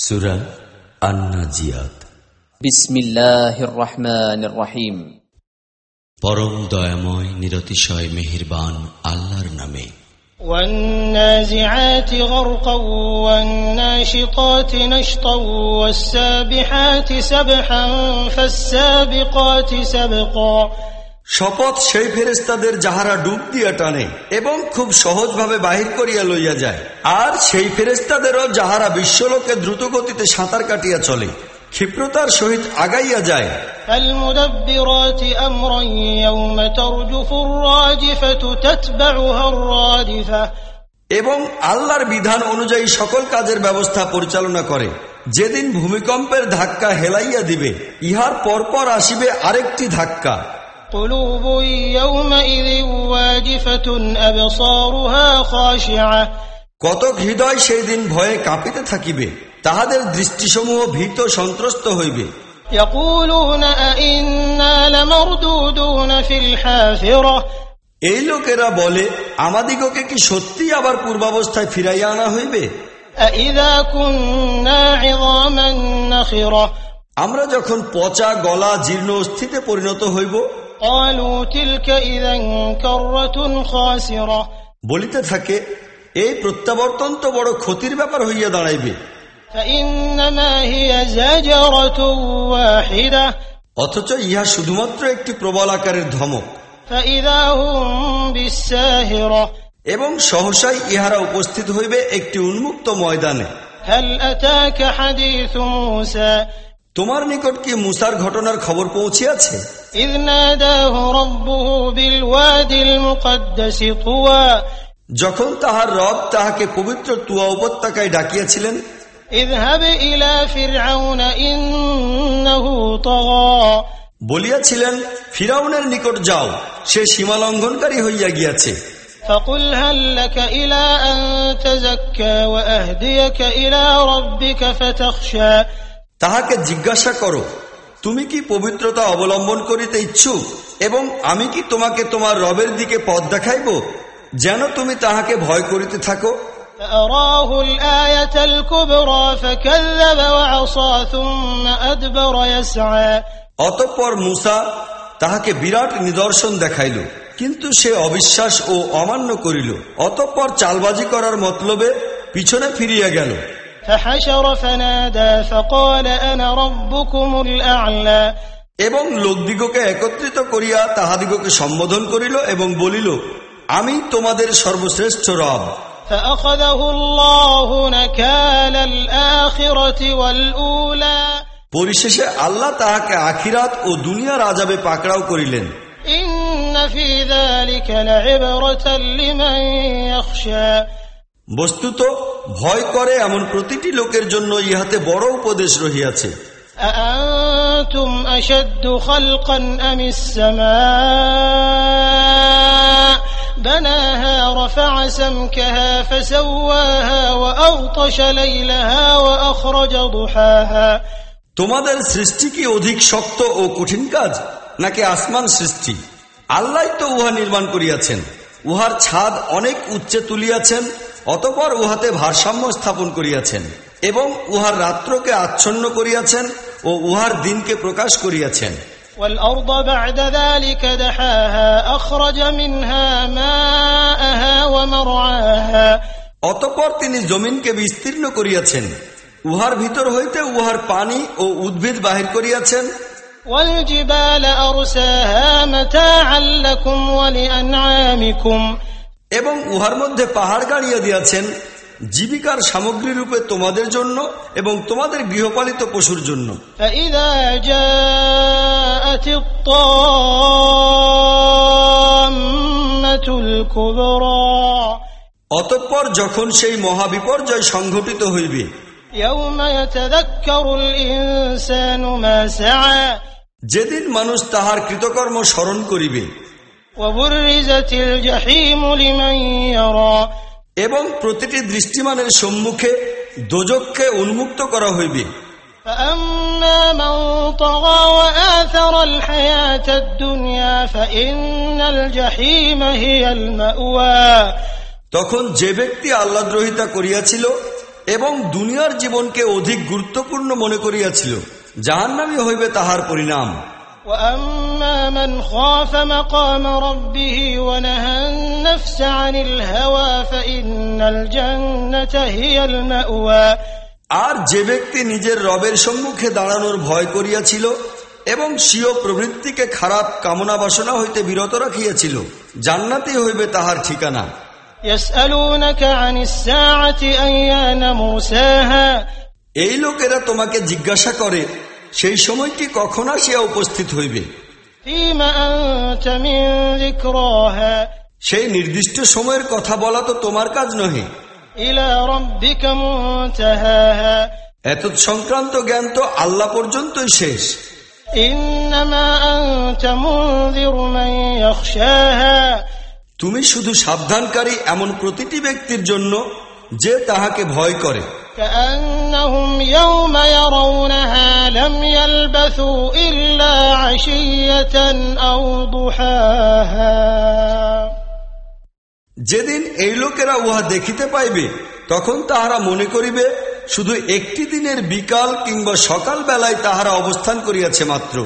সুরা আন্নাজিয়াত বিসমিল্লাহির রহমানির রহিম পরম দয়াময় নিরতিশয় মেহেরবান আল্লাহর নামে والنازعات غرقا والناشطات نشطا والسابحات سبحا فالسابقات سبقا শপথ সেই ফেরেস্তাদের যাহারা ডুব দিয়া টানে এবং খুব সহজভাবে বাহির করিয়া লইয়া যায়। আর সেই ফেরেস্তাদেরও যাহারা বিশ্বলোকে দ্রুত গতিতে সাঁতার কাটিয়া চলে ক্ষিপ্রতার সহিত আগাইয়া যায়। এবং আল্লাহর বিধান অনুযায়ী সকল কাজের ব্যবস্থা পরিচালনা করে। যেদিন ভূমিকম্পের ধাক্কা হেলাইয়া দিবে ইহার পরপর আসিবে আরেকটি ধাক্কা। قلوب يومئذ واجفة أبصارها خاشعة কতক হৃদয় সেই দিন ভয়ে কাঁপিতে থাকিবে তাহাদের দৃষ্টিসমূহ ভীত সন্ত্রস্ত হইবে يقولون أئنا لمردودون في الحافرة এই লোকেরা বলে আমাদিগকে কি সত্যি আবার পূর্বাবস্থায় ফিরাইয়া আনা হইবে أئذا كنا عظاما نخرة আমরা যখন পচা গলা জীর্ণ অস্থিতে পরিণত হইব বলিতে থাকে এই প্রত্যাবর্তন তো বড় ক্ষতির ব্যাপার হইয়া দাঁড়াইবে। অথচ ইহা শুধুমাত্র একটি প্রবল আকারের ধমক। এবং সহসাই ইহারা উপস্থিত হইবে একটি উন্মুক্ত ময়দানে। هل أتاك حديث موسى তোমার নিকট কি মুসার ঘটনার খবর পৌঁছিয়াছে إذ ناداه ربه بالوادي المقدس طوى যখন তাহার রব তাহাকে পবিত্র তুয়া উপত্যকায় ডাকিয়াছিলেন اذهب إلى فرعون إنه طغى বলিয়াছিলেন ফিরাউনের নিকট যাও সে সীমা লঙ্ঘনকারী হইয়া গিয়াছে فقل هل لك إلى أن تزكى وأهديك إلى ربك فتخشى তাহাকে জিজ্ঞাসা করো তুমি কি পবিত্রতা অবলম্বন করিতে ইচ্ছুক এবং আমি কি তোমাকে তোমার রবের দিকে পথ দেখাইব যেন তুমি তাহাকে ভয় করিতে থাকো? অতঃপর মুসা তাহাকে বিরাট নিদর্শন দেখাইল কিন্তু সে অবিশ্বাস ও অমান্য করিল। অতঃপর চালবাজি করার মতলবে পিছনে ফিরিয়া গেল। فحشر فنادى فقال أنا ربكم الأعلى এবং লোকদিগকে একত্রিত করিয়া তাহাদিগকে সম্বোধন করিল এবং বলিল আমি তোমাদের সর্বশ্রেষ্ঠ রব فأخذه الله نكال الآخرة والأولى পরিশেষে আল্লাহ তাহাকে আখিরাত ও দুনিয়ার আজাবে পাকড়াও করিলেন إن في ذلك لعبرة لمن يخشى বস্তুত ভয় করে এমন প্রতিটি লোকের জন্য ইহাতে বড় উপদেশ রহিয়াছে أأنتم أشد خلقا أم السماء بناها رفع سمكها فسواها وأغطش ليلها وأخرج ضحاها তোমাদের সৃষ্টি কি অধিক শক্ত ও কঠিন কাজ নাকি আসমান সৃষ্টি আল্লাহ তো উহা নির্মাণ করিয়াছেন উহার ছাদ অনেক উচ্চে তুলিয়াছেন অতপর উহাতে ভারসাম্য স্থাপন করিয়াছেন এবং উহার রাত্রকে আচ্ছন্ন করিয়াছেন ও উহার দিনকে প্রকাশ করিয়াছেন والأرض بعد ذلك دحاها أخرج منها ماءها ومرعاها অতপর তিনি জমিনকে বিস্তীর্ণ করিয়াছেন উহার ভিতর হইতে উহার পানি ও উদ্ভিদ বাহির করিয়াছেন والجبال أرساها متاعا لكم ولأنعامكم এবং উহার মধ্যে পাহাড় গাড়িয়া দিয়াছেন জীবিকার সামগ্রী রূপে তোমাদের জন্য এবং তোমাদের গৃহপালিত পশুর জন্য। অতঃপর যখন সেই মহাবিপর্যয় সংঘটিত হইবে। যেদিন মানুষ তাহার কৃতকর্ম স্মরণ করিবে এবং প্রতিটি দৃষ্টিমানের সম্মুখে দোজককে উন্মুক্ত করা হইবে। তখন যে ব্যক্তি আল্লাদ্রোহিতা করিয়াছিল এবং দুনিয়ার জীবনকে অধিক গুরুত্বপূর্ণ মনে করিয়াছিল যাহার নামই হইবে তাহার পরিণাম। وأما من خاف مقام ربه ونهى النفس عن الهوى فإن الجنة هي المأوى আর যে ব্যক্তি নিজের রবের সম্মুখে দাঁড়ানোর ভয় করিয়াছিল এবং স্বীয় প্রবৃত্তিকে খারাপ কামনা বাসনা হইতে বিরত রাখিয়াছিল জান্নাতি হইবে তাহার ঠিকানা يسألونك عن الساعة أيان موساها এই লোকেরা তোমাকে জিজ্ঞাসা করে সেই সময়টি কখন আসিয়া উপস্থিত হইবে? সেই নির্দিষ্ট সময়ের কথা বলা তো তোমার কাজ নহে। এত সংক্রান্ত জ্ঞান তো আল্লাহ পর্যন্তই শেষ। তুমি শুধু সাবধানকারী এমন প্রতিটি ব্যক্তির জন্য যে তাহাকে ভয় করে। যেদিন এই লোকেরা উহা দেখিতে পাইবে তখন তাহারা মনে করিবে শুধু একটি দিনের বিকাল কিংবা সকাল বেলায় তাহারা অবস্থান করিয়াছে মাত্র।